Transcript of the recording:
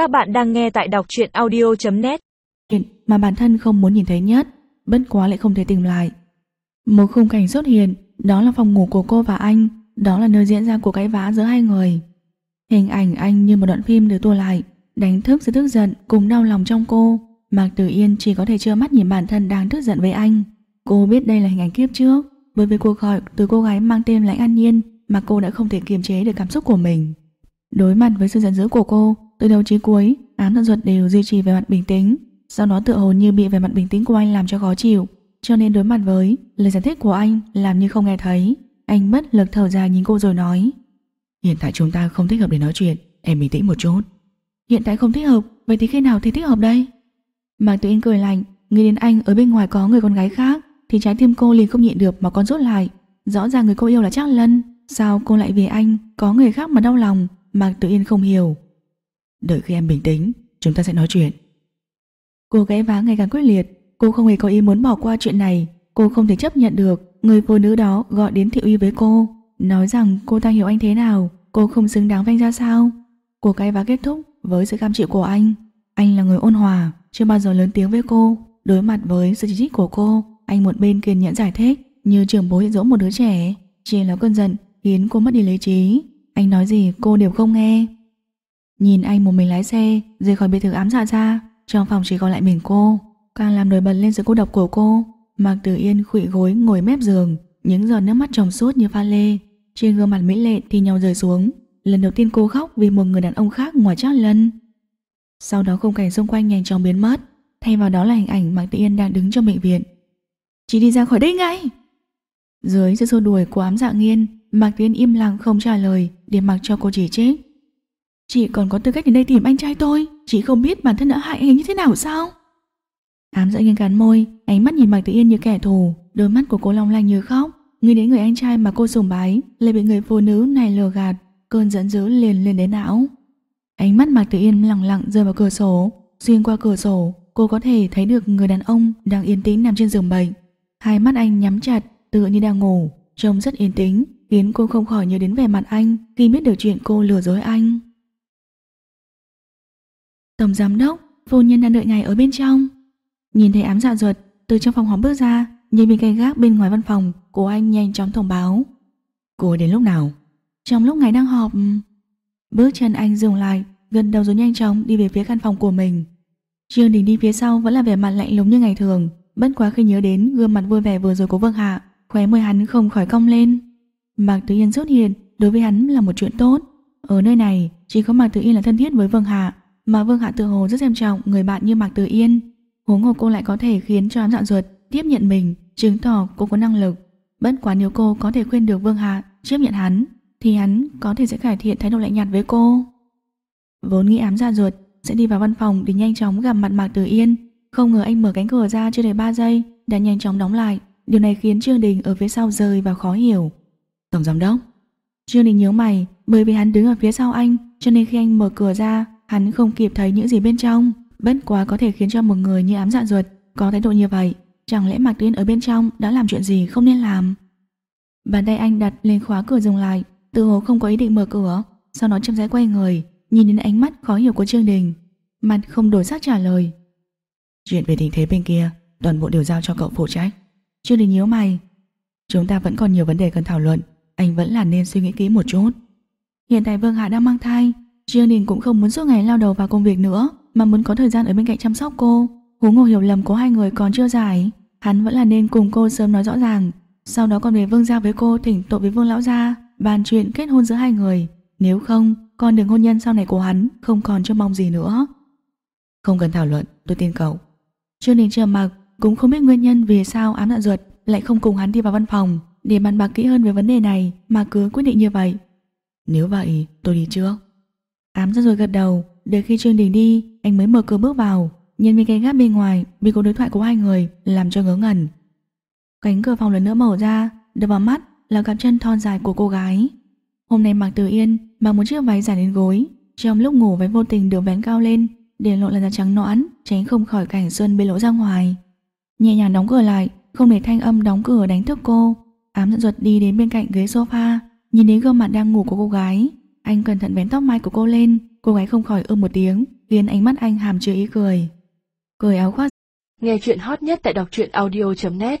Các bạn đang nghe tại đọc truyện audio.net Chuyện mà bản thân không muốn nhìn thấy nhất, Bất quá lại không thể tìm lại. Một khung cảnh xuất hiện, Đó là phòng ngủ của cô và anh, Đó là nơi diễn ra cuộc cãi vã giữa hai người. Hình ảnh anh như một đoạn phim được tua lại, Đánh thức sự tức giận Cùng đau lòng trong cô. Mạc Tử Yên chỉ có thể trơ mắt nhìn bản thân đang tức giận với anh. Cô biết đây là hình ảnh kiếp trước, Bởi vì cuộc gọi từ cô gái mang tên Lãnh An Nhiên Mà cô đã không thể kiềm chế được cảm xúc của mình. Đối mặt với sự giận dữ của cô từ đầu chí cuối, Ám thần ruột đều duy trì về mặt bình tĩnh. Sau đó tựa hồ như bị về mặt bình tĩnh của anh làm cho khó chịu. Cho nên đối mặt với lời giải thích của anh Làm như không nghe thấy, Anh bất lực thở dài nhìn cô rồi nói, Hiện tại chúng ta không thích hợp để nói chuyện, Em bình tĩnh một chút. Hiện tại không thích hợp, Vậy thì khi nào thì thích hợp đây? Mạc tự Yên cười lạnh, Nghĩ đến anh ở bên ngoài có người con gái khác, Thì trái tim cô liền không nhịn được mà con rút lại. Rõ ràng người cô yêu là Trác Lân, Sao cô lại vì anh có người khác mà đau lòng? Mạc tự Yên không hiểu. Đợi khi em bình tĩnh, Chúng ta sẽ nói chuyện. Cô gái vá ngày càng quyết liệt. Cô không hề có ý muốn bỏ qua chuyện này. Cô không thể chấp nhận được Người phụ nữ đó gọi đến thị uy với cô. Nói rằng cô ta hiểu anh thế nào, Cô không xứng đáng với anh ra sao. Cuộc cái vá kết thúc với sự cam chịu của anh. Anh là người ôn hòa, Chưa bao giờ lớn tiếng với cô. Đối mặt với sự chỉ trích của cô, Anh một bên kiên nhẫn giải thích Như trưởng bố dỗ một đứa trẻ Chỉ là cơn giận khiến cô mất đi lý trí. Anh nói gì cô đều không nghe. Nhìn anh một mình lái xe, Rời khỏi biệt thự ám dạ ra, Trong phòng chỉ còn lại mình cô, Càng làm nổi bật lên sự cô độc của cô. Mạc Tử Yên khụy gối ngồi mép giường, Những giọt nước mắt trồng suốt như pha lê. Trên gương mặt mỹ lệ thì nhau rơi xuống. Lần đầu tiên cô khóc vì một người đàn ông khác ngoài Trác Lân. Sau đó khung cảnh xung quanh nhanh chóng biến mất. Thay vào đó là hình ảnh Mạc Tử Yên đang đứng trong bệnh viện. Chị đi ra khỏi đây ngay! Dưới sự xô đuổi của ám dạ nghiên, Mạc Tử Yên im lặng không trả lời, Để mặc cho cô chỉ trích. Chị còn có tư cách đến đây tìm anh trai tôi Chị không biết bản thân đã hại anh ấy như thế nào sao? Ám dẫn nghiêng cắn môi, Ánh mắt nhìn Mạc Tử Yên như kẻ thù. Đôi mắt của cô long lanh như khóc. Nghĩ đến người anh trai mà cô sùng bái, Lại bị người phụ nữ này lừa gạt, Cơn giận dữ liền lên đến não. Ánh mắt Mạc Tử Yên lặng lặng rơi vào cửa sổ. Xuyên qua cửa sổ, Cô có thể thấy được người đàn ông đang yên tĩnh nằm trên giường bệnh. Hai mắt anh nhắm chặt, Tựa như đang ngủ. Trông rất yên tĩnh, Khiến cô không khỏi nhớ đến vẻ mặt anh Khi biết được chuyện cô lừa dối anh. Tổng giám đốc, Phu nhân đang đợi ngài ở bên trong. Nhìn thấy ám dạ ruột, Từ trong phòng họp bước ra, Nhìn bên cây gác bên ngoài văn phòng, Cô anh nhanh chóng thông báo. Cô đến lúc nào? Trong lúc ngài đang họp, Bước chân anh dừng lại Gần đầu rồi nhanh chóng đi về phía căn phòng của mình. Trương Đình đi phía sau vẫn là vẻ mặt lạnh lùng như ngày thường, Bất quá khi nhớ đến gương mặt vui vẻ vừa rồi của Vương Hạ, Khóe môi hắn không khỏi cong lên. Mạc Tử Yên xuất hiện Đối với hắn là một chuyện tốt. Ở nơi này, chỉ có Mạc Tử Yên là thân thiết với Vương Hạ. Mà Vương Hạ tự hồ rất xem trọng Người bạn như Mạc Tử Yên Huống hồ cô lại có thể khiến cho ám dạ ruột Tiếp nhận mình Chứng tỏ cô có năng lực Bất quá nếu cô có thể khuyên được Vương Hạ Chấp nhận hắn Thì hắn có thể sẽ cải thiện thái độ lạnh nhạt với cô Vốn nghĩ ám dạ ruột sẽ đi vào văn phòng để nhanh chóng gặp mặt Mạc Tử Yên. Không ngờ anh mở cánh cửa ra chưa đầy 3 giây đã nhanh chóng đóng lại. Điều này khiến Trương Đình ở phía sau rơi vào khó hiểu. Tổng giám đốc. Trương Đình nhớ mày bởi vì hắn đứng ở phía sau anh cho nên khi anh mở cửa ra hắn không kịp thấy những gì bên trong. Bất quá có thể khiến cho một người như ám dạ ruột có thái độ như vậy. Chẳng lẽ Mạc Tử Yên ở bên trong đã làm chuyện gì không nên làm? Bàn tay anh đặt lên khóa cửa dừng lại tự hồ không có ý định mở cửa sau đó chậm rãi quay người nhìn đến ánh mắt khó hiểu của Trương Đình, mặt không đổi sắc trả lời. Chuyện về tình thế bên kia, toàn bộ đều giao cho cậu phụ trách. Trương Đình nhíu mày. Chúng ta vẫn còn nhiều vấn đề cần thảo luận, anh vẫn là nên suy nghĩ kỹ một chút. Hiện tại Vương Hạ đang mang thai, Đình cũng không muốn suốt ngày lao đầu vào công việc nữa, mà muốn có thời gian ở bên cạnh chăm sóc cô. Huống hồ hiểu lầm của hai người còn chưa giải, hắn vẫn là nên cùng cô sớm nói rõ ràng, sau đó còn về Vương gia với cô thỉnh tội với Vương lão gia, bàn chuyện kết hôn giữa hai người. Nếu không, con đường hôn nhân sau này của hắn không còn cho mong gì nữa. Không cần thảo luận, tôi tin cậu. Đình trầm mặc, cũng không biết nguyên nhân vì sao ám dạ ruột lại không cùng hắn đi vào văn phòng để bàn bạc kỹ hơn về vấn đề này mà cứ quyết định như vậy. Nếu vậy, tôi đi trước. Ám ra rồi gật đầu, đến khi Trương Đình đi, anh mới mở cửa bước vào, nhìn bên canh gác bên ngoài vì cuộc đối thoại của hai người làm cho ngớ ngẩn. Cánh cửa phòng lần nữa mở ra, đập vào mắt là cặp chân thon dài của cô gái. Hôm nay Mạc Tử Yên mặc một chiếc váy dài đến gối, trong lúc ngủ váy vô tình được vén cao lên, để lộ làn da trắng nõn, tránh không khỏi cảnh xuân bị lộ ra ngoài. Nhẹ nhàng đóng cửa lại, không để thanh âm đóng cửa đánh thức cô. Ám dẫn ruột đi đến bên cạnh ghế sofa, nhìn đến gương mặt đang ngủ của cô gái. Anh cẩn thận vén tóc mai của cô lên, cô gái không khỏi ưm một tiếng, khiến ánh mắt anh hàm chứa ý cười. Cười áo khoác. Nghe chuyện hot nhất tại đọc truyện audio.net